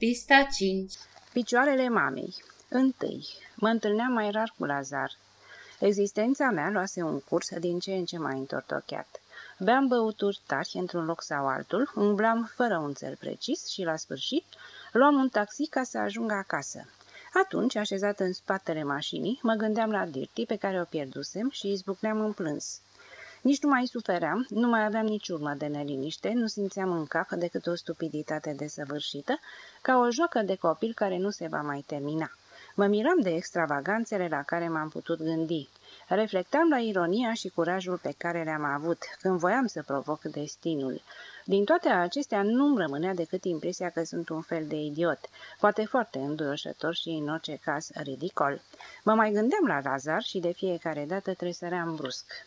Pista 5 Picioarele mamei Întâi, mă întâlneam mai rar cu Lazar. Existența mea luase un curs din ce în ce mai întortocheat. Beam băuturi tari într-un loc sau altul, umblam fără un cel precis și, la sfârșit, luam un taxi ca să ajung acasă. Atunci, așezat în spatele mașinii, mă gândeam la Dirty pe care o pierdusem și izbucneam în plâns. Nici nu mai sufeream, nu mai aveam nici urmă de neliniște, nu simțeam în cap decât o stupiditate desăvârșită, ca o joacă de copil care nu se va mai termina. Mă miram de extravaganțele la care m-am putut gândi. Reflectam la ironia și curajul pe care le-am avut, când voiam să provoc destinul. Din toate acestea nu-mi rămânea decât impresia că sunt un fel de idiot, poate foarte înduioșător și, în orice caz, ridicol. Mă mai gândeam la Lazar și de fiecare dată tresăream brusc.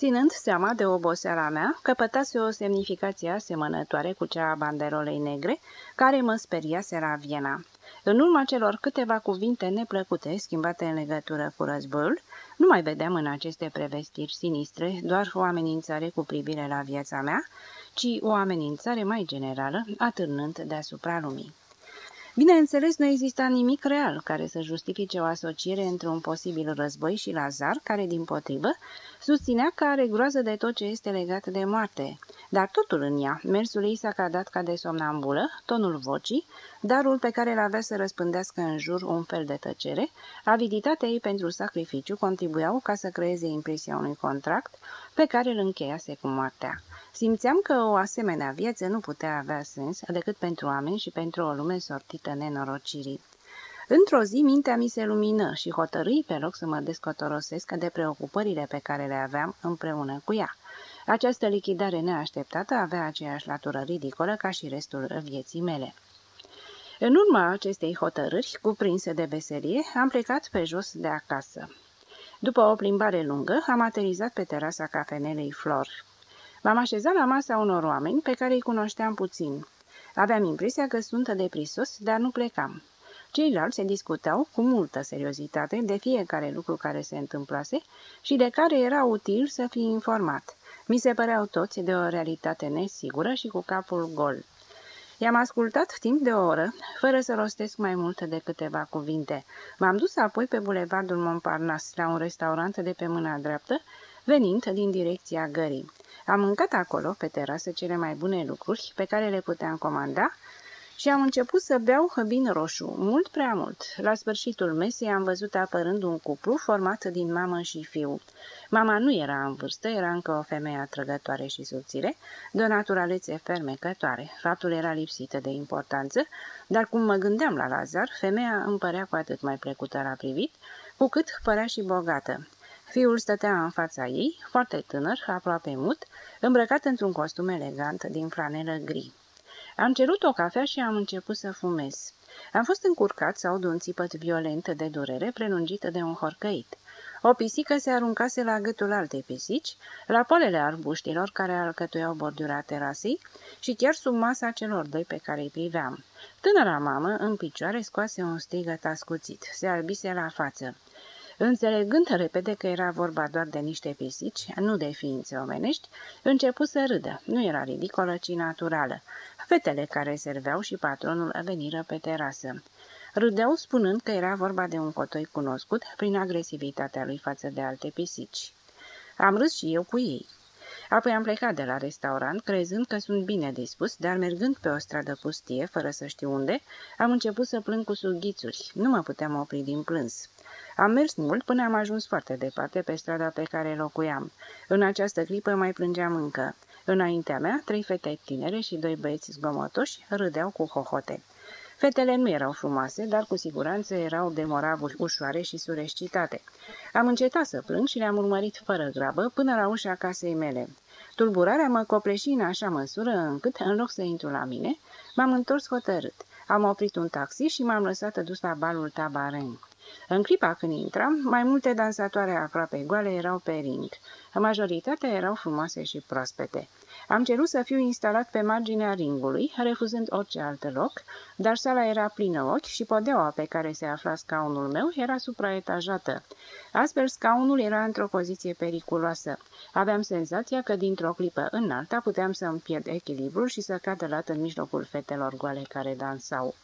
Ținând seama de oboseala mea, căpătase o semnificație asemănătoare cu cea a banderolei negre, care mă speriase la Viena. În urma celor câteva cuvinte neplăcute schimbate în legătură cu războiul, nu mai vedeam în aceste prevestiri sinistre doar o amenințare cu privire la viața mea, ci o amenințare mai generală, atârnând deasupra lumii. Bineînțeles, nu exista nimic real care să justifice o asociere între un posibil război și Lazar, care, din potrivă, susținea că are groază de tot ce este legat de moarte. Dar totul în ea, mersul ei s-a cadat ca de somnambulă, tonul vocii, darul pe care l-avea să răspândească în jur un fel de tăcere, aviditatea ei pentru sacrificiu contribuiau ca să creeze impresia unui contract pe care îl încheiase cu moartea. Simțeam că o asemenea viață nu putea avea sens decât pentru oameni și pentru o lume sortită nenorocirii. Într-o zi, mintea mi se lumină și hotărâi pe loc să mă descotorosesc de preocupările pe care le aveam împreună cu ea. Această lichidare neașteptată avea aceeași latură ridicolă ca și restul vieții mele. În urma acestei hotărâri, cuprinse de veselie, am plecat pe jos de acasă. După o plimbare lungă, am aterizat pe terasa cafenelei Flor. M-am așezat la masa unor oameni pe care îi cunoșteam puțin. Aveam impresia că sunt de prisos, dar nu plecam. Ceilalți se discutau cu multă seriozitate de fiecare lucru care se întâmplase și de care era util să fii informat. Mi se păreau toți de o realitate nesigură și cu capul gol. I-am ascultat timp de o oră, fără să rostesc mai mult de câteva cuvinte. M-am dus apoi pe bulevardul Montparnasse, la un restaurant de pe mâna dreaptă, venind din direcția gării. Am mâncat acolo, pe terasă, cele mai bune lucruri pe care le puteam comanda și am început să beau vin roșu, mult prea mult. La sfârșitul mesei am văzut apărând un cuplu format din mamă și fiu. Mama nu era în vârstă, era încă o femeie atrăgătoare și subțire, de o naturalețe fermecătoare. Faptul era lipsită de importanță, dar cum mă gândeam la Lazar, femeia îmi părea cu atât mai plăcută la privit, cu cât părea și bogată. Fiul stătea în fața ei, foarte tânăr, aproape mut, îmbrăcat într-un costum elegant din flanelă gri. Am cerut o cafea și am început să fumez. Am fost încurcat să aud un țipăt violent de durere prelungită de un horcăit. O pisică se aruncase la gâtul altei pisici, la polele arbuștilor care alcătuiau bordura terasei și chiar sub masa celor doi pe care îi priveam. Tânăra mamă, în picioare, scoase un strigăt ascuțit. Se albise la față. Înțelegând repede că era vorba doar de niște pisici, nu de ființe omenești, început să râdă. Nu era ridicolă, ci naturală. Fetele care serveau și patronul veniră pe terasă. Râdeau spunând că era vorba de un cotoi cunoscut prin agresivitatea lui față de alte pisici. Am râs și eu cu ei. Apoi am plecat de la restaurant, crezând că sunt bine dispus, dar mergând pe o stradă pustie, fără să știu unde, am început să plâng cu sughițuri. Nu mă puteam opri din plâns. Am mers mult până am ajuns foarte departe pe strada pe care locuiam. În această clipă mai plângeam încă. Înaintea mea, trei fete tinere și doi băieți zgomotoși râdeau cu hohote. Fetele nu erau frumoase, dar cu siguranță erau de moravuri ușoare și surescitate. Am încetat să plâng și le-am urmărit fără grabă până la ușa casei mele. Tulburarea mă copleși în așa măsură încât, în loc să intru la mine, m-am întors hotărât. Am oprit un taxi și m-am lăsat dus la balul Tabaren. În clipa când intram, mai multe dansatoare aproape goale erau pe ring. Majoritatea erau frumoase și proaspete. Am cerut să fiu instalat pe marginea ringului, refuzând orice alt loc, dar sala era plină ochi și podeaua pe care se afla scaunul meu era supraetajată. Astfel, scaunul era într-o poziție periculoasă. Aveam senzația că dintr-o clipă în alta puteam să îmi pierd echilibrul și să cad lat în mijlocul fetelor goale care dansau.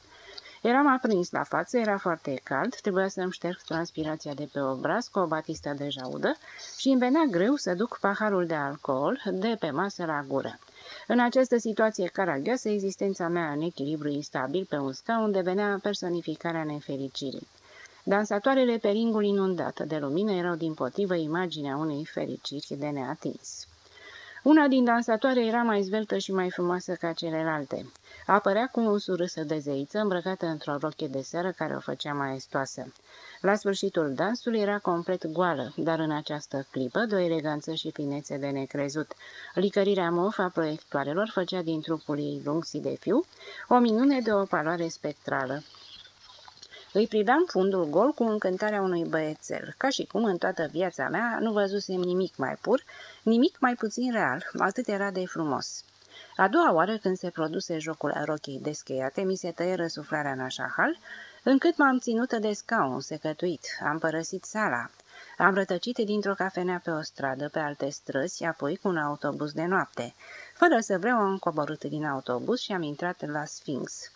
Eram aprins la față, era foarte cald, trebuia să-mi șterg transpirația de pe obraz cu o batistă de jaudă și îmi venea greu să duc paharul de alcool de pe masă la gură. În această situație caragioasă, existența mea în echilibru instabil pe un scaun devenea personificarea nefericirii. Dansatoarele pe ringul inundat de lumină erau din potrivă imaginea unei fericiri de neatins. Una din dansatoare era mai zveltă și mai frumoasă ca celelalte. Apărea cu un surâsă de zeiță îmbrăcată într-o roche de seară care o făcea maestoasă. La sfârșitul dansului era complet goală, dar în această clipă de o eleganță și finețe de necrezut. Licărirea mof a proiectoarelor făcea din trupul ei lung și de fiu o minune de o paloare spectrală. Îi priveam fundul gol cu încântarea unui băiețel, ca și cum în toată viața mea nu văzusem nimic mai pur, nimic mai puțin real, atât era de frumos. A doua oară când se produse jocul rochii descheiate, mi se tăie răsuflarea în așa hal, încât m-am ținută de scaun secătuit, am părăsit sala. Am rătăcit dintr-o cafenea pe o stradă, pe alte străzi, apoi cu un autobuz de noapte. Fără să vreau, am coborât din autobuz și am intrat la Sphinx.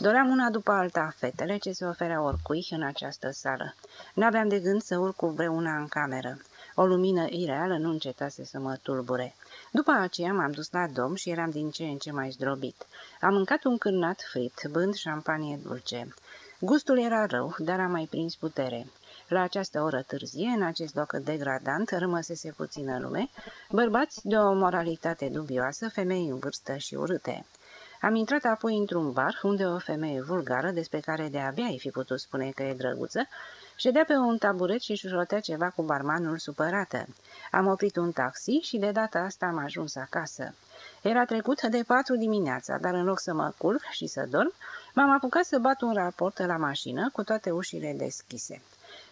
Doream una după alta fetele ce se oferea oricui în această sală. N-aveam de gând să urc cu vreuna în cameră. O lumină ireală nu încetase să mă tulbure. După aceea m-am dus la dom și eram din ce în ce mai zdrobit. Am mâncat un cârnat fript, bând șampanie dulce. Gustul era rău, dar am mai prins putere. La această oră târzie, în acest loc degradant, rămăsese puțină lume, bărbați de o moralitate dubioasă, femei în vârstă și urâte. Am intrat apoi într-un bar, unde o femeie vulgară, despre care de-abia ai fi putut spune că e drăguță, ședea pe un taburet și șușotea ceva cu barmanul supărată. Am oprit un taxi și de data asta am ajuns acasă. Era trecut de patru dimineața, dar în loc să mă culc și să dorm, m-am apucat să bat un raport la mașină cu toate ușile deschise.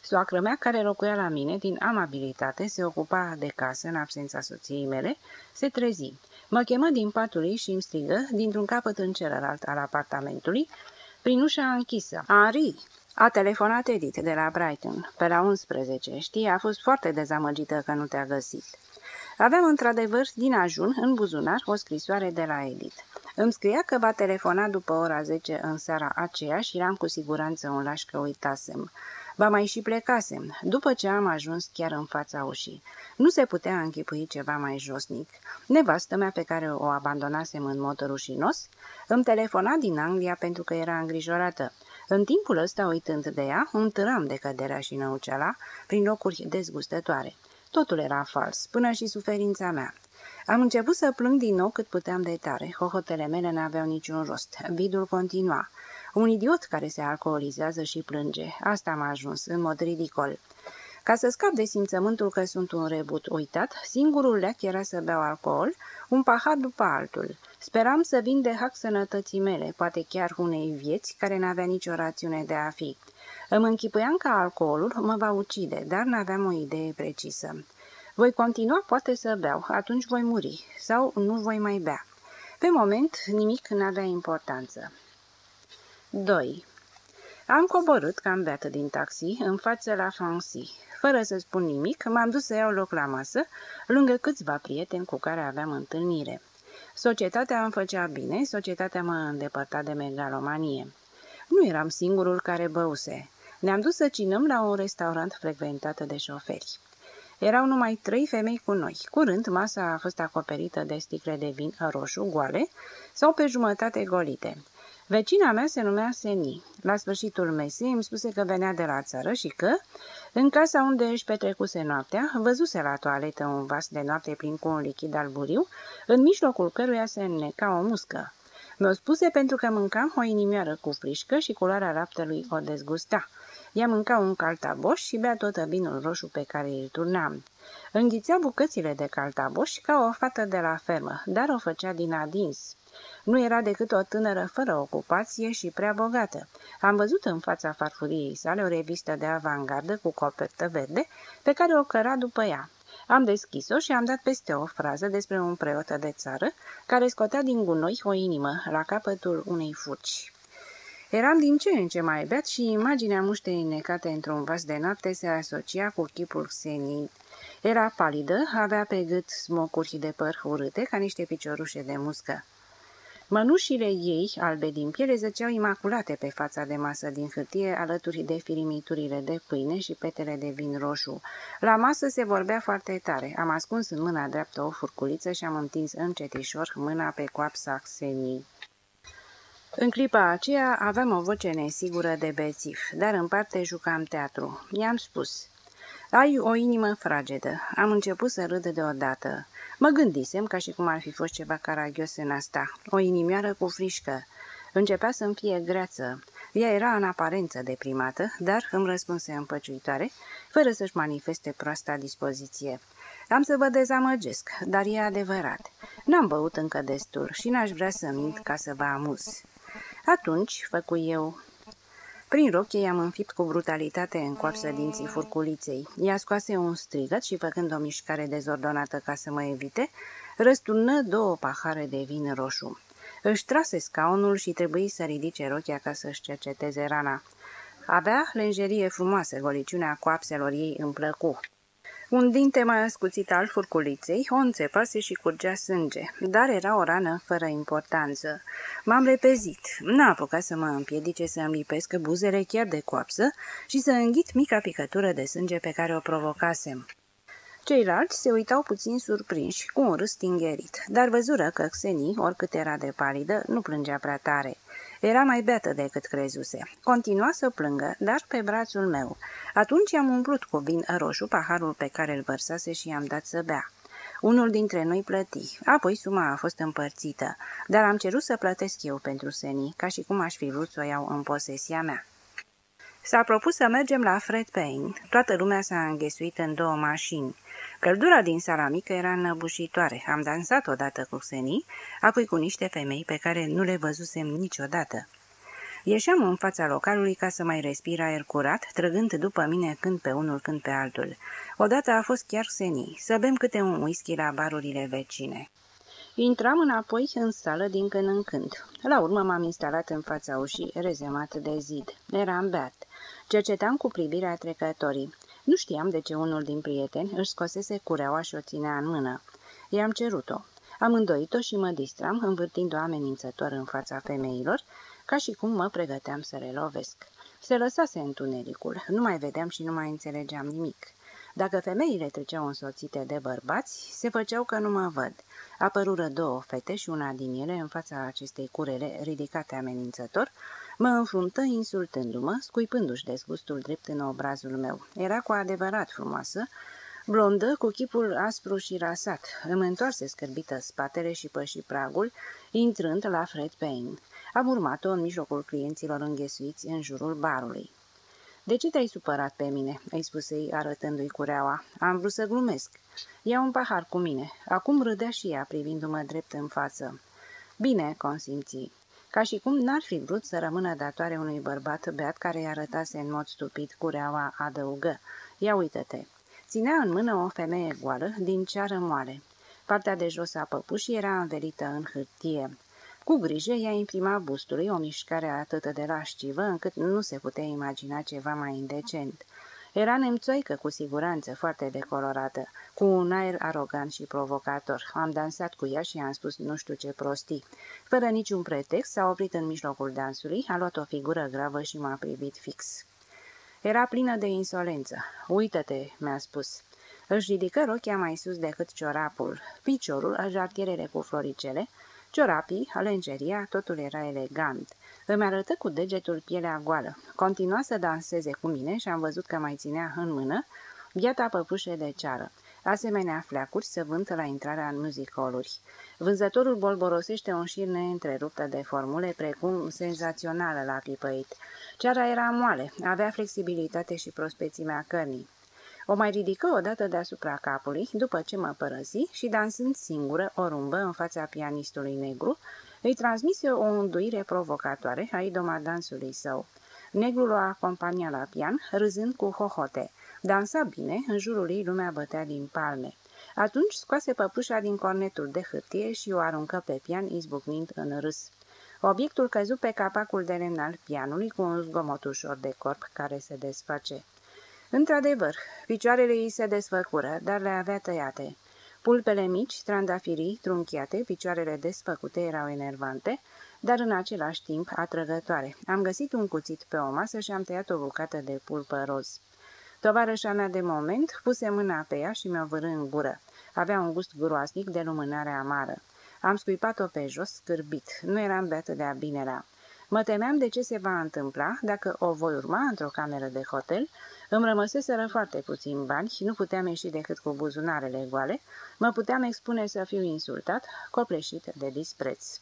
Soacră mea, care locuia la mine, din amabilitate, se ocupa de casă în absența soției mele, se trezi. Mă chemă din patul ei și îmi strigă, dintr-un capăt în celălalt al apartamentului, prin ușa închisă. Ari! A telefonat Edith de la Brighton, pe la 11. Știi, a fost foarte dezamăgită că nu te-a găsit. Aveam într-adevăr din ajun în buzunar o scrisoare de la Edith. Îmi scria că va telefona după ora 10 în seara aceea și eram cu siguranță un laș că uitasem. Ba mai și plecasem, după ce am ajuns chiar în fața ușii. Nu se putea închipui ceva mai josnic. Nevastă mea pe care o abandonasem în mod rușinos, îmi telefona din Anglia pentru că era îngrijorată. În timpul ăsta, uitând de ea, un târam de căderea și năuceala prin locuri dezgustătoare. Totul era fals, până și suferința mea. Am început să plâng din nou cât puteam de tare. Hohotele mele n-aveau niciun rost. Vidul continua. Un idiot care se alcoolizează și plânge. Asta m-a ajuns, în mod ridicol. Ca să scap de simțământul că sunt un rebut uitat, singurul leac era să beau alcool, un pahar după altul. Speram să vin de hac sănătății mele, poate chiar unei vieți care n-avea nicio rațiune de a fi. Îmi închipuiam că alcoolul mă va ucide, dar n-aveam o idee precisă. Voi continua poate să beau, atunci voi muri, sau nu voi mai bea. Pe moment, nimic n-avea importanță. 2. Am coborât cam beată din taxi, în față la Fancy. Fără să spun nimic, m-am dus să iau loc la masă, lângă câțiva prieteni cu care aveam întâlnire. Societatea îmi făcea bine, societatea mă îndepărta de megalomanie. Nu eram singurul care băuse. Ne-am dus să cinăm la un restaurant frecventat de șoferi. Erau numai trei femei cu noi. Curând, masa a fost acoperită de sticle de vin roșu goale sau pe jumătate golite. Vecina mea se numea Seni. La sfârșitul mesei îmi spuse că venea de la țară și că, în casa unde își petrecuse noaptea, văzuse la toaletă un vas de noapte plin cu un lichid alburiu, în mijlocul căruia se înneca o muscă. Mi-o spuse pentru că mâncam o inimioară cu frișcă și culoarea laptelui o dezgusta. Ea mânca un caltaboș și bea tot vinul roșu pe care îl turnam. Înghițea bucățile de caltaboș ca o fată de la fermă, dar o făcea din adins. Nu era decât o tânără fără ocupație și prea bogată. Am văzut în fața farfuriei sale o revistă de avangardă cu copertă verde, pe care o căra după ea. Am deschis-o și am dat peste o frază despre un preot de țară care scotea din gunoi o inimă la capătul unei furci. Eram din ce în ce mai beat și imaginea muștei necate într-un vas de noapte se asocia cu chipul Xenii. Era palidă, avea pe gât smocuri de păr urâte ca niște piciorușe de muscă. Mănușile ei, albe din piele, zăceau imaculate pe fața de masă din hârtie, alături de firimiturile de pâine și petele de vin roșu. La masă se vorbea foarte tare. Am ascuns în mâna dreaptă o furculiță și am întins încetișor mâna pe coapsa Xeniei. În clipa aceea aveam o voce nesigură de bețiv, dar în parte jucam teatru. I-am spus, ai o inimă fragedă. Am început să râd deodată. Mă gândisem ca și cum ar fi fost ceva caragios în asta, o inimioară cu frișcă. Începea să-mi fie greață. Ea era în aparență deprimată, dar îmi răspunse împăciuitoare, fără să-și manifeste proasta dispoziție. Am să vă dezamăgesc, dar e adevărat. N-am băut încă destul și n-aș vrea să mint ca să vă amuz. Atunci, făcu eu, prin rochie i-am înfipt cu brutalitate în coapsă dinții furculiței. Ea scoase un strigăt și, făcând o mișcare dezordonată ca să mă evite, răsturnă două pahare de vin roșu. Își trase scaunul și trebuie să ridice rochia ca să-și cerceteze rana. Abia lenjerie frumoasă, goliciunea coapselor ei îmi plăcu. Un dinte mai ascuțit al furculiței o înțepase și curgea sânge, dar era o rană fără importanță. M-am repezit. N-a apucat să mă împiedice să îmi lipesc buzele chiar de coapsă și să înghit mica picătură de sânge pe care o provocasem. Ceilalți se uitau puțin surprinși, cu un râs tingerit, dar văzură că Xeni, oricât era de palidă, nu plângea prea tare. Era mai beată decât crezuse. Continua să plângă, dar pe brațul meu. Atunci am umplut cu vin roșu paharul pe care îl vărsase și i-am dat să bea. Unul dintre noi plăti, apoi suma a fost împărțită, dar am cerut să plătesc eu pentru Seni, ca și cum aș fi vrut să o iau în posesia mea. S-a propus să mergem la Fred Payne. Toată lumea s-a înghesuit în două mașini. Căldura din sala mică era înăbușitoare. Am dansat odată cu Xeni, apoi cu niște femei pe care nu le văzusem niciodată. Ieșeam în fața localului ca să mai respir aer curat, trăgând după mine când pe unul, când pe altul. Odată a fost chiar Xeni, să bem câte un whisky la barurile vecine. Intram înapoi în sală din când în când. La urmă m-am instalat în fața ușii, rezemat de zid. Eram beat. Cercetam cu privirea trecătorii. Nu știam de ce unul din prieteni își scosese cureaua și o ținea în mână. I-am cerut-o. Am îndoit-o și mă distram, învârtind-o amenințător în fața femeilor, ca și cum mă pregăteam să le lovesc. Se lăsase întunericul, nu mai vedeam și nu mai înțelegeam nimic. Dacă femeile treceau însoțite de bărbați, se făceau că nu mă văd. Apărură două fete și una din ele în fața acestei curele ridicate amenințător, Mă înfruntă insultându-mă, scuipându-și dezgustul drept în obrazul meu. Era cu adevărat frumoasă, blondă, cu chipul aspru și rasat. Îmi întoarse scârbită spatele și păși pragul, intrând la Fred Payne. Am urmat-o în mijlocul clienților înghesuiți în jurul barului. De ce te-ai supărat pe mine?" îi spuse ei arătându-i cureaua. Am vrut să glumesc. Ia un pahar cu mine." Acum râdea și ea, privindu-mă drept în față. Bine," consimți ca și cum n-ar fi vrut să rămână datoare unui bărbat beat care i arătase în mod stupid cureaua adăugă. Ia uită-te! Ținea în mână o femeie goală din ceară moale. Partea de jos a păpușii era învelită în hârtie. Cu grijă i-a imprimat bustului o mișcare atât de lascivă încât nu se putea imagina ceva mai indecent. Era nemțoică, cu siguranță, foarte decolorată, cu un aer arogant și provocator. Am dansat cu ea și i-am spus nu știu ce prostii. Fără niciun pretext, s-a oprit în mijlocul dansului, a luat o figură gravă și m-a privit fix. Era plină de insolență. Uită-te, mi-a spus. Își ridică rochia mai sus decât ciorapul, piciorul, jartierele cu floricele, ciorapii, lengeria, totul era elegant. Îmi arătă cu degetul pielea goală. Continua să danseze cu mine și am văzut că mai ținea în mână biata păpușe de ceară. Asemenea fleacuri se vântă la intrarea în muzicoluri. Vânzătorul bolborosește un șir neîntreruptă de formule, precum senzațională la pipăit. Ceara era moale, avea flexibilitate și prospețimea cărnii. O mai ridică odată deasupra capului, după ce mă părăsi și dansând singură o rumbă în fața pianistului negru, îi transmise o înduire provocatoare a idoma dansului său. Negrul o acompania la pian, râzând cu hohote. Dansa bine, în jurul ei lumea bătea din palme. Atunci scoase păpușa din cornetul de hârtie și o aruncă pe pian, izbucnind în râs. Obiectul căzu pe capacul de lemn al pianului cu un zgomot ușor de corp care se desface. Într-adevăr, picioarele ei se desfăcură, dar le avea tăiate. Pulpele mici, trandafirii, trunchiate, picioarele desfăcute erau enervante, dar în același timp atrăgătoare. Am găsit un cuțit pe o masă și am tăiat o bucată de pulpă roz. Tovarășa mea de moment puse mâna pe ea și mi-o vârâ în gură. Avea un gust groasnic de lumânare amară. Am scuipat-o pe jos, scârbit. Nu eram beată de-a binelea. Mă temeam de ce se va întâmpla dacă o voi urma într-o cameră de hotel. Îmi rămăseseră foarte puțin bani și nu puteam ieși decât cu buzunarele goale. Mă puteam expune să fiu insultat, copleșit de dispreț.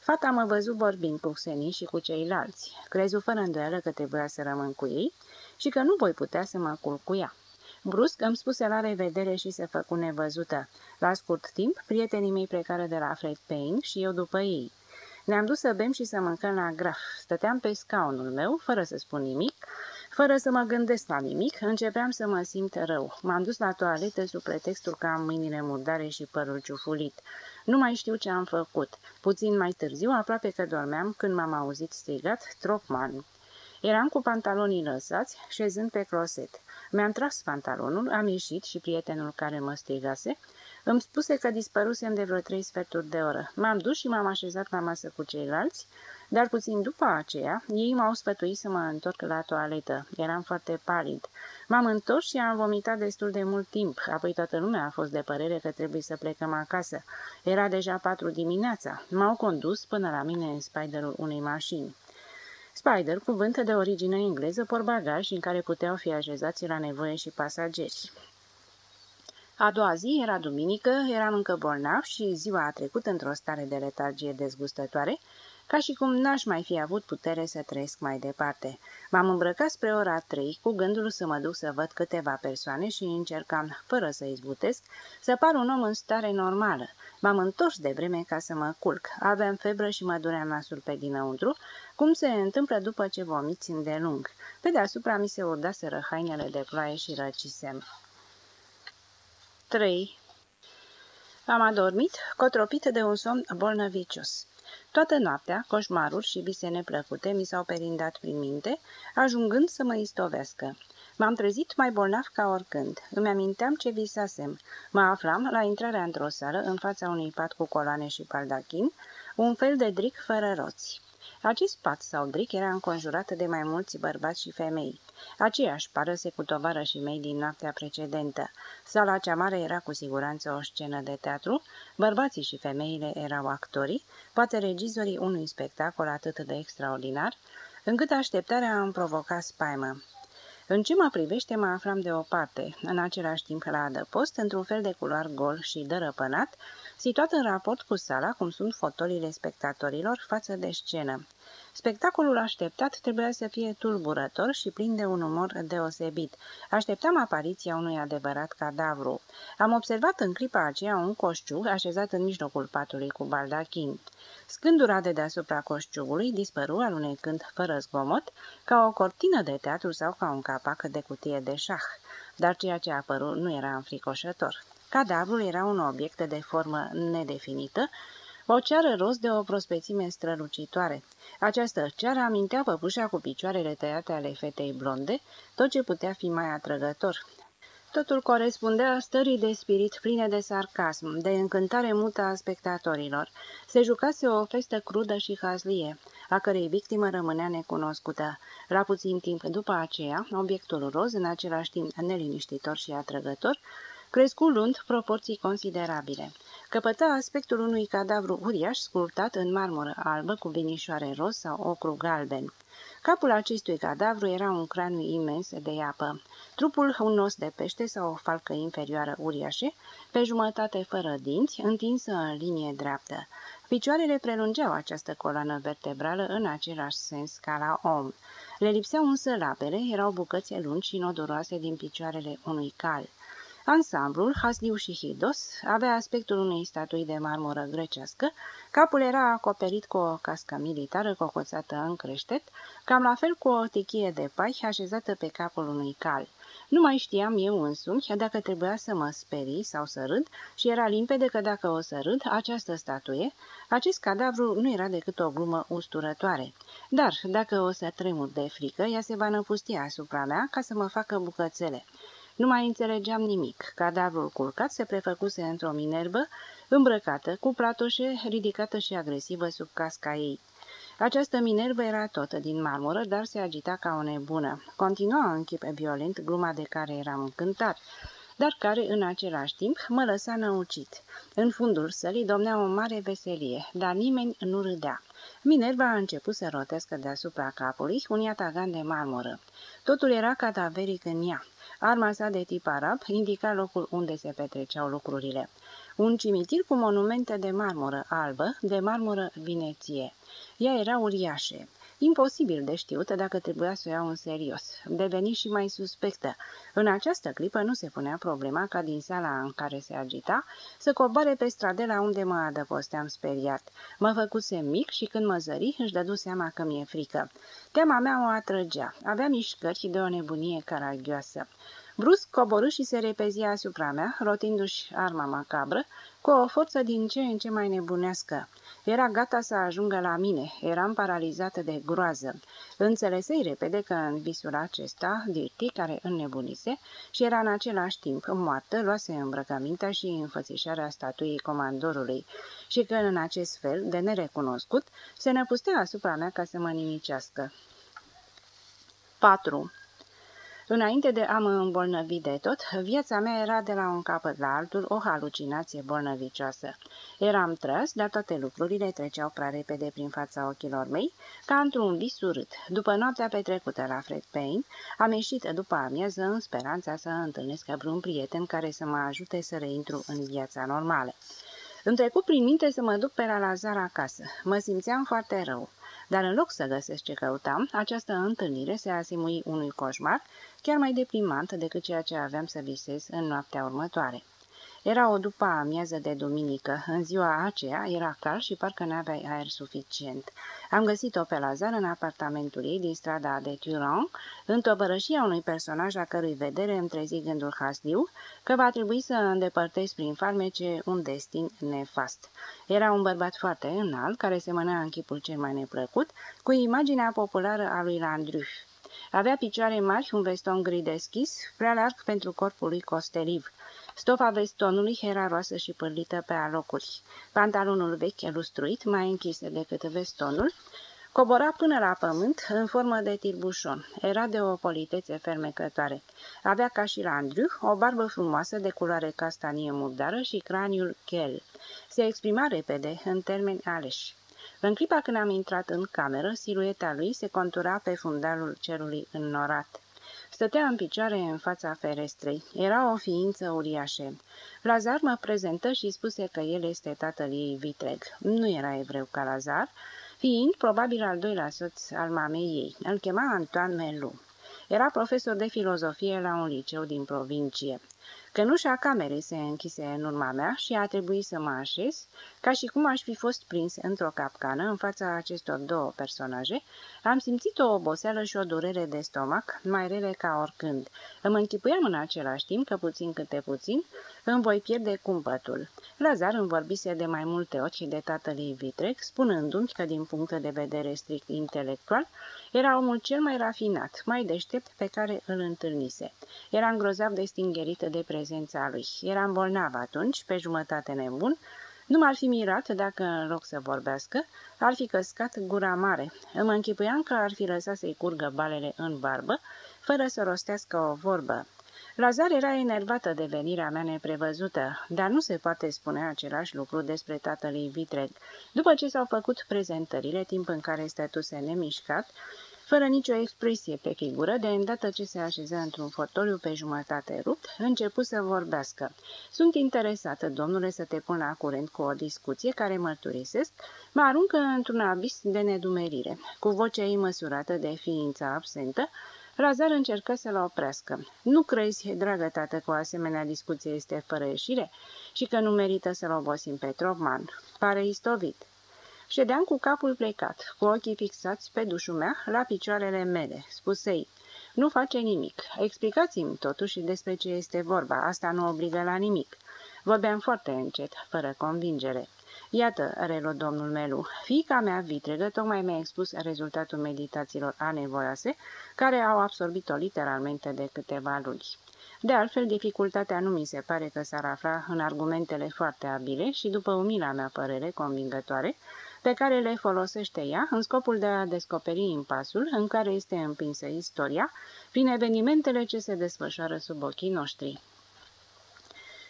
Fata mă văzut vorbind cu Xeni și cu ceilalți. Crezu fără îndoială că trebuia să rămân cu ei și că nu voi putea să mă culc cu ea. Brusc îmi spuse la revedere și se făcu nevăzută. La scurt timp, prietenii mei plecară de la Fred Payne și eu după ei. Ne-am dus să bem și să mâncăm la graf. Stăteam pe scaunul meu, fără să spun nimic, fără să mă gândesc la nimic, începeam să mă simt rău. M-am dus la toaletă sub pretextul că am mâinile murdare și părul ciufulit. Nu mai știu ce am făcut. Puțin mai târziu, aproape că dormeam, când m-am auzit strigat, Tropman. Eram cu pantalonii lăsați, șezând pe closet. Mi-am tras pantalonul, am ieșit și prietenul care mă strigase îmi spuse că dispărusem de vreo trei sferturi de oră. M-am dus și m-am așezat la masă cu ceilalți, dar puțin după aceea, ei m-au sfătuit să mă întorc la toaletă. Eram foarte palid. M-am întors și am vomitat destul de mult timp, apoi toată lumea a fost de părere că trebuie să plecăm acasă. Era deja patru dimineața. M-au condus până la mine în spiderul unei mașini. Spider, cuvânt de origine engleză, porbagaj în care puteau fi așezați la nevoie și pasageri. A doua zi era duminică, eram încă bolnav și ziua a trecut într-o stare de letargie dezgustătoare, ca și cum n-aș mai fi avut putere să trăiesc mai departe. M-am îmbrăcat spre ora trei, cu gândul să mă duc să văd câteva persoane și încercam, fără să izbutesc, să par un om în stare normală. M-am întors de vreme ca să mă culc. Aveam febră și mă durea nasul pe dinăuntru, cum se întâmplă după ce vomiți îndelung. Pe deasupra mi se urdaseră hainele de ploaie și răcisem. 3. Am adormit, cotropit de un somn bolnăvicios. Toată noaptea, coșmaruri și vise neplăcute mi s-au perindat prin minte, ajungând să mă istovească. M-am trezit mai bolnav ca oricând. Îmi aminteam ce visasem. Mă aflam la intrarea într-o sală, în fața unui pat cu coloane și paldachin, un fel de dric fără roți. Acest pat sau dric era înconjurat de mai mulți bărbați și femei. Aceeași pară cu tovarășii mei din noaptea precedentă. Sala cea mare era cu siguranță o scenă de teatru, bărbații și femeile erau actorii, poate regizorii unui spectacol atât de extraordinar, încât așteptarea îmi provoca spaimă. În ce mă privește, mă aflam de o parte, în același timp la adăpost, într-un fel de culoar gol și dărăpânat, situat în raport cu sala, cum sunt fotolile spectatorilor față de scenă. Spectacolul așteptat trebuia să fie tulburător și plin de un umor deosebit. Așteptam apariția unui adevărat cadavru. Am observat în clipa aceea un coșciug așezat în mijlocul patului cu baldachin. Scândura de deasupra coșciugului dispăru alunecând fără zgomot, ca o cortină de teatru sau ca un capac de cutie de șah. Dar ceea ce a apărut nu era înfricoșător. Cadavrul era un obiect de formă nedefinită, o ceară roz de o prospețime strălucitoare. Această ceară amintea păpușa cu picioarele tăiate ale fetei blonde, tot ce putea fi mai atrăgător. Totul corespundea stării de spirit pline de sarcasm, de încântare mută a spectatorilor. Se jucase o festă crudă și hazlie, a cărei victimă rămânea necunoscută. La puțin timp după aceea, obiectul roz, în același timp neliniștitor și atrăgător, crescu luând proporții considerabile. Căpăta aspectul unui cadavru uriaș sculptat în marmură albă cu vinișoare roz sau ocru galben. Capul acestui cadavru era un craniu imens de apă. Trupul un os de pește sau o falcă inferioară uriașă, pe jumătate fără dinți, întinsă în linie dreaptă. Picioarele prelungeau această coloană vertebrală în același sens ca la om. Le lipseau însă lapele, erau bucăți lungi și noduroase din picioarele unui cal. Ansamblul, hasliu și hidos, avea aspectul unei statui de marmură grecească, capul era acoperit cu o cască militară cocoțată în creștet, cam la fel cu o tichie de pai așezată pe capul unui cal. Nu mai știam eu însumi dacă trebuia să mă sperii sau să râd și era limpede că dacă o să râd, această statuie, acest cadavru nu era decât o glumă usturătoare. Dar dacă o să tremur de frică, ea se va năpustia asupra mea ca să mă facă bucățele. Nu mai înțelegeam nimic. Cadavrul culcat se prefăcuse într-o minerbă, îmbrăcată, cu platoșe, ridicată și agresivă sub casca ei. Această minervă era tot din marmură, dar se agita ca o nebună. Continua în chip violent gluma de care eram încântat, dar care, în același timp, mă lăsa năucit. În fundul sălii domnea o mare veselie, dar nimeni nu râdea. Minerva a început să rotească deasupra capului un iatagan de marmură. Totul era cadaveric în ea. Arma sa de tip arab indica locul unde se petreceau lucrurile. Un cimitir cu monumente de marmură albă, de marmură vineție. Ea era uriașă. Imposibil de știut dacă trebuia să o iau în serios. Deveni și mai suspectă. În această clipă nu se punea problema ca din sala în care se agita să coboare pe stradela unde mă adăposteam speriat. Mă făcuse mic și când mă zări își dădu seama că mi-e frică. Teama mea o atrăgea. Avea mișcări de o nebunie caragioasă. Brusc coborâ și se repezi asupra mea, rotindu-și arma macabră, cu o forță din ce în ce mai nebunească. Era gata să ajungă la mine, eram paralizată de groază. Înțelesei repede că în visul acesta, Dirty, care înnebunise și era în același timp moartă, luase îmbrăcămintea și înfățișarea statuii comandorului și că în acest fel, de nerecunoscut, se năpustea asupra mea ca să mă nimicească. 4. Înainte de a mă îmbolnăvi de tot, viața mea era de la un capăt la altul o halucinație bolnăvicioasă. Eram tras, dar toate lucrurile treceau prea repede prin fața ochilor mei, ca într-un vis urât. După noaptea petrecută la Fred Payne, am ieșit după amiază în speranța să întâlnesc vreun prieten care să mă ajute să reintru în viața normală. Îmi trecut prin minte să mă duc pe la Lazar acasă. Mă simțeam foarte rău. Dar în loc să găsesc ce căutam, această întâlnire se asimui unui coșmar chiar mai deprimant decât ceea ce aveam să visez în noaptea următoare. Era o după amiază de duminică. În ziua aceea era cald și parcă n-aveai aer suficient. Am găsit-o pe Lazar în apartamentul ei din strada de Turan, în tovărășia unui personaj a cărui vedere îmi trezi gândul hasliu că va trebui să îndepărtez prin farmece un destin nefast. Era un bărbat foarte înalt, care semăna în chipul cel mai neplăcut, cu imaginea populară a lui Landru. Avea picioare mari, un veston gri deschis, prea larg pentru corpul lui costeliv. Stofa vestonului era roasă și pârlită pe alocuri. Pantalonul vechi, lustruit, mai închis decât vestonul, Cobora până la pământ, în formă de tirbușon. Era de o politețe fermecătoare. Avea ca și la Andrew o barbă frumoasă de culoare castanie murdară și craniul chel. Se exprima repede, în termeni aleși. În clipa când am intrat în cameră, silueta lui se contura pe fundalul cerului înnorat. Stătea în picioare în fața ferestrei. Era o ființă uriașă. Lazar mă prezentă și spuse că el este tatăl ei vitreg. Nu era evreu ca Lazar, fiind probabil al doilea soț al mamei ei. Îl chema Antoine Melu. Era profesor de filozofie la un liceu din provincie. Cănușa camerei se închise în urma mea și a trebuit să mă așez, ca și cum aș fi fost prins într-o capcană în fața acestor două personaje, am simțit o oboseală și o durere de stomac, mai rele ca oricând. Îmi închipuiam în același timp că puțin câte puțin îmi voi pierde cumpătul. Lazar îmi vorbise de mai multe ori de tatăl ei Vitrec, spunându-mi că din punct de vedere strict intelectual era omul cel mai rafinat, mai deștept pe care îl întâlnise. Era îngrozav de stingherită de prezența lui. Eram bolnav atunci, pe jumătate nebun, nu m-ar fi mirat dacă, în loc să vorbească, ar fi căscat gura mare. Îmi închipuiam că ar fi lăsat să-i curgă balele în barbă, fără să rostească o vorbă. Lazar era enervată de venirea mea neprevăzută, dar nu se poate spune același lucru despre tatăl ei Vitreg. După ce s-au făcut prezentările, timp în care stătuse nemișcat, fără nicio expresie pe figură, de îndată ce se așeză într-un fotoliu pe jumătate rupt, început să vorbească. Sunt interesată, domnule, să te pun la curent cu o discuție care mărturisesc, mă aruncă într-un abis de nedumerire. Cu vocea ei măsurată de ființă absentă, Razar încercă să-l oprească. Nu crezi, dragă tată, că o asemenea discuție este fără ieșire și că nu merită să-l obosim pe Tropman? Pare istovit. Ședeam cu capul plecat, cu ochii fixați pe dușul mea, la picioarele mele. Spusei, nu face nimic. Explicați-mi totuși despre ce este vorba. Asta nu obligă la nimic. Vorbeam foarte încet, fără convingere. Iată, reluă domnul Melu, fiica mea vitregă tocmai mi-a expus rezultatul meditațiilor anevoioase, care au absorbit-o literalmente de câteva luni. De altfel, dificultatea nu mi se pare că s-ar afla în argumentele foarte abile și, după umila mea părere convingătoare, pe care le folosește ea în scopul de a descoperi impasul în care este împinsă istoria prin evenimentele ce se desfășoară sub ochii noștri.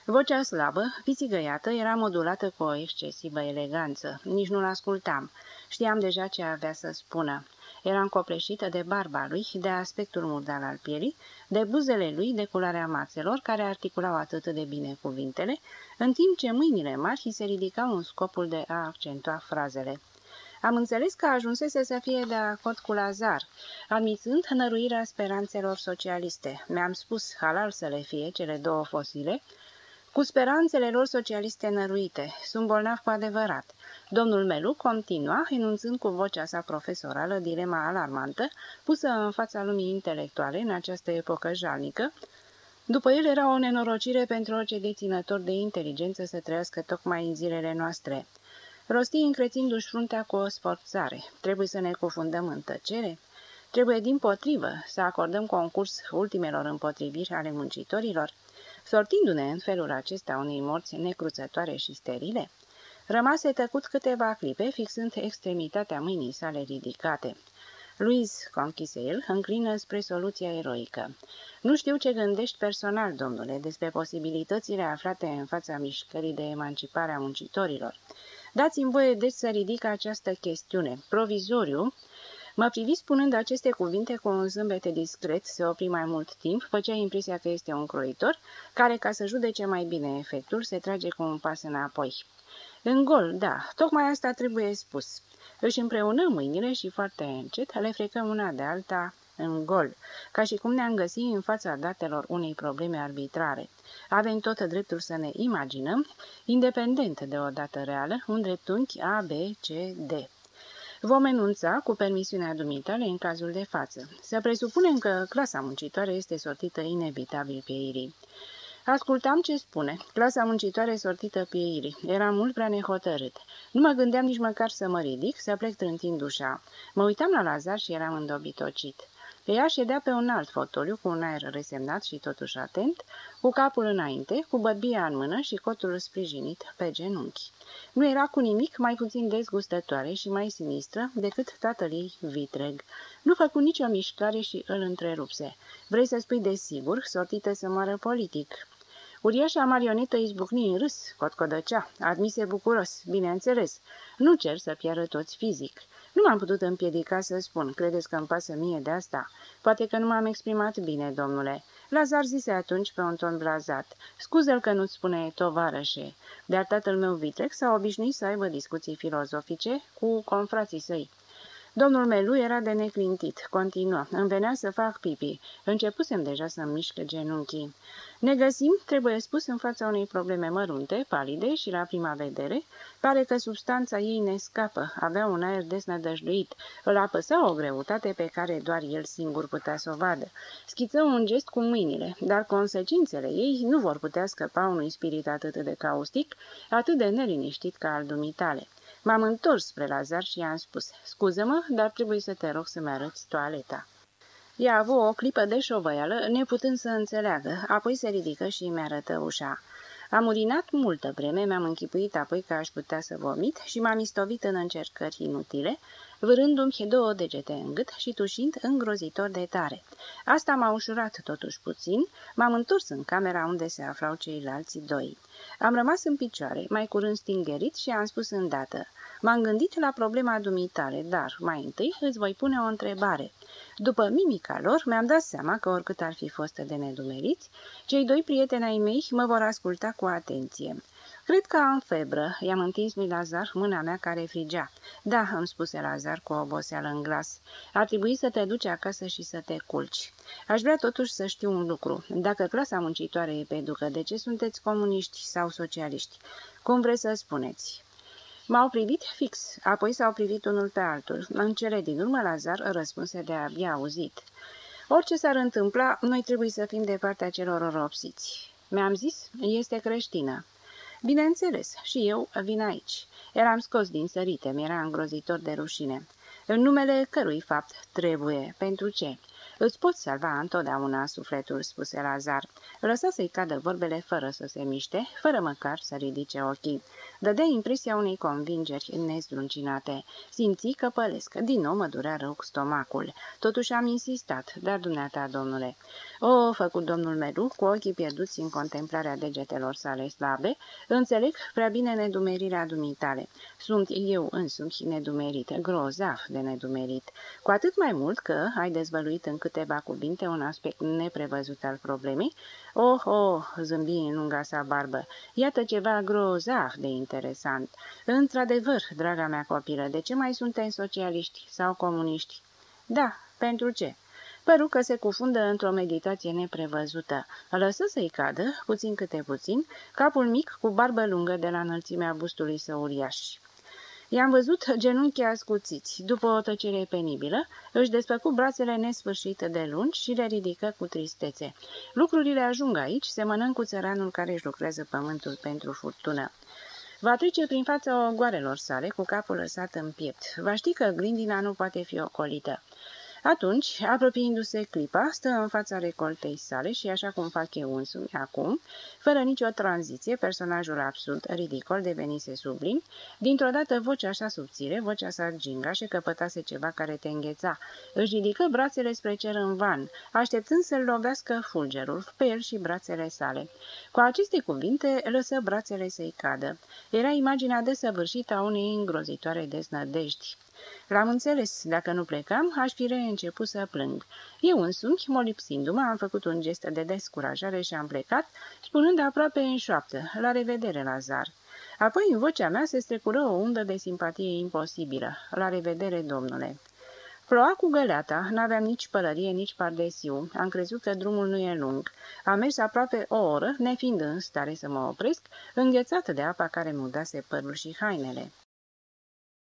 Vocea slabă, pițigăiată, era modulată cu o excesivă eleganță. Nici nu-l ascultam. Știam deja ce avea să spună. Era încopleșită de barba lui, de aspectul murdar al pielii, de buzele lui, de culoarea mațelor, care articulau atât de bine cuvintele, în timp ce mâinile mari se ridicau în scopul de a accentua frazele. Am înțeles că ajunsese să fie de acord cu Lazar, admițând năruirea speranțelor socialiste. Mi-am spus halal să le fie cele două fosile, cu speranțele lor socialiste năruite. Sunt bolnav cu adevărat. Domnul Melu continua, enunțând cu vocea sa profesorală dilema alarmantă, pusă în fața lumii intelectuale în această epocă jalnică, după el era o nenorocire pentru orice deținător de inteligență să trăiască tocmai în zilele noastre. Rosti încrețindu-și fruntea cu o sforțare. Trebuie să ne cufundăm în tăcere? Trebuie din potrivă să acordăm concurs ultimelor împotriviri ale muncitorilor? sortindu-ne în felul acesta unei morți necruțătoare și sterile, rămase tăcut câteva clipe, fixând extremitatea mâinii sale ridicate. Louise, conchise el, înclină spre soluția eroică. Nu știu ce gândești personal, domnule, despre posibilitățile aflate în fața mișcării de emancipare a muncitorilor. Dați-mi voie deci să ridic această chestiune. Provizoriu, Mă privi spunând aceste cuvinte cu un zâmbet discret, se opri mai mult timp, făcea impresia că este un croitor, care, ca să judece mai bine efectul, se trage cu un pas înapoi. În gol, da, tocmai asta trebuie spus. Își împreună mâinile și foarte încet le frecăm una de alta în gol, ca și cum ne-am găsit în fața datelor unei probleme arbitrare. Avem tot dreptul să ne imaginăm, independent de o dată reală, un dreptunghi A, B, C, D. Vom enunța, cu permisiunea dumitale, în cazul de față. Să presupunem că clasa muncitoare este sortită inevitabil pe irii. Ascultam ce spune. Clasa muncitoare sortită pe irii. Era mult prea nehotărât. Nu mă gândeam nici măcar să mă ridic, să plec trântind ușa. Mă uitam la Lazar și eram îndobitocit. Pe ea ședea pe un alt fotoliu cu un aer resemnat și totuși atent, cu capul înainte, cu bărbia în mână și cotul sprijinit pe genunchi. Nu era cu nimic mai puțin dezgustătoare și mai sinistră decât tatăl ei vitreg. Nu făcu nicio mișcare și îl întrerupse. Vrei să spui de sigur, sortită să moară politic?" Uriașa marionetă izbucni în râs, cotcodăcea, admise bucuros, bineînțeles. Nu cer să piară toți fizic. Nu m-am putut împiedica să spun, credeți că îmi pasă mie de asta? Poate că nu m-am exprimat bine, domnule. Lazar zise atunci pe un ton blazat. Scuză-l că nu-ți spune tovarășe. Dar tatăl meu vitrec s-a obișnuit să aibă discuții filozofice cu confrații săi. Domnul Melu era de neclintit. Continuă. Îmi venea să fac pipi. Începusem deja să-mi mișcă genunchii. Ne găsim, trebuie spus, în fața unei probleme mărunte, palide și, la prima vedere, pare că substanța ei ne scapă. Avea un aer desnădăjduit. Îl apăsa o greutate pe care doar el singur putea să o vadă. Schiță un gest cu mâinile, dar consecințele ei nu vor putea scăpa unui spirit atât de caustic, atât de neliniștit ca al dumitale. M-am întors spre Lazar și i-am spus, scuză-mă, dar trebuie să te rog să-mi arăți toaleta. Ea a avut o clipă de șovăială, neputând să înțeleagă, apoi se ridică și mi arătă ușa. Am urinat multă vreme, mi-am închipuit apoi că aș putea să vomit și m-am istovit în încercări inutile, vârându-mi două degete în gât și tușind îngrozitor de tare. Asta m-a ușurat totuși puțin, m-am întors în camera unde se aflau ceilalți doi. Am rămas în picioare, mai curând stingerit și am spus îndată, m-am gândit la problema dumitale, dar mai întâi îți voi pune o întrebare. După mimica lor, mi-am dat seama că oricât ar fi fost de nedumeriți, cei doi prieteni ai mei mă vor asculta cu atenție. Cred că am febră. I-am întins lui Lazar mâna mea care frigea. Da, îmi spuse Lazar cu oboseală în glas. Ar trebui să te duci acasă și să te culci. Aș vrea totuși să știu un lucru. Dacă clasa muncitoare e pe ducă, de ce sunteți comuniști sau socialiști? Cum vreți să spuneți? M-au privit fix, apoi s-au privit unul pe altul. În cele din urmă, Lazar răspunse de abia auzit. Orice s-ar întâmpla, noi trebuie să fim de partea celor ropsiți. Mi-am zis, este creștină. Bineînțeles, și eu vin aici. Eram scos din sărite, mi-era îngrozitor de rușine. În numele cărui fapt trebuie, pentru ce? Îți poți salva întotdeauna sufletul, spuse Lazar. Lăsa să-i cadă vorbele fără să se miște, fără măcar să ridice ochii. Dădea impresia unei convingeri nezluncinate. Simți că pălesc. Din nou mă durea rău stomacul. Totuși am insistat, dar dumneata, domnule. O, făcut domnul Meru, cu ochii pierduți în contemplarea degetelor sale slabe, înțeleg prea bine nedumerirea dumitale. Sunt eu însumi nedumerit, grozav de nedumerit. Cu atât mai mult că ai dezvăluit în câteva cuvinte un aspect neprevăzut al problemei. Oh, oh, zâmbi în lunga sa barbă, iată ceva grozav de interesant. Într-adevăr, draga mea copilă, de ce mai suntem socialiști sau comuniști? Da, pentru ce? Păru că se cufundă într-o meditație neprevăzută. Lăsă să-i cadă, puțin câte puțin, capul mic cu barbă lungă de la înălțimea bustului său uriaș. I-am văzut genunchii ascuțiți. După o tăcere penibilă, își desfăcu brațele nesfârșite de lungi și le ridică cu tristețe. Lucrurile ajung aici, semănând cu țăranul care își lucrează pământul pentru furtună. Va trece prin fața ogoarelor sale, cu capul lăsat în piept. Va ști că glindina nu poate fi ocolită. Atunci, apropiindu-se clipa, stă în fața recoltei sale și, așa cum fac eu însumi acum, fără nicio tranziție, personajul absurd, ridicol, devenise sublim, dintr-o dată vocea așa subțire, vocea sa ginga și căpătase ceva care te îngheța. Își ridică brațele spre cer în van, așteptând să-l lovească fulgerul pe el și brațele sale. Cu aceste cuvinte, lăsă brațele să-i cadă. Era imaginea desăvârșită a unei îngrozitoare deznădejdi. L-am înțeles, dacă nu plecam, aș fi reînceput să plâng. Eu însumi, molipsindu-mă, am făcut un gest de descurajare și am plecat, spunând aproape în șoaptă, la revedere, Lazar. Apoi în vocea mea se strecură o undă de simpatie imposibilă. La revedere, domnule. Ploua cu găleata, n-aveam nici pălărie, nici pardesiu. Am crezut că drumul nu e lung. Am mers aproape o oră, nefiind în stare să mă opresc, înghețată de apa care mudase părul și hainele.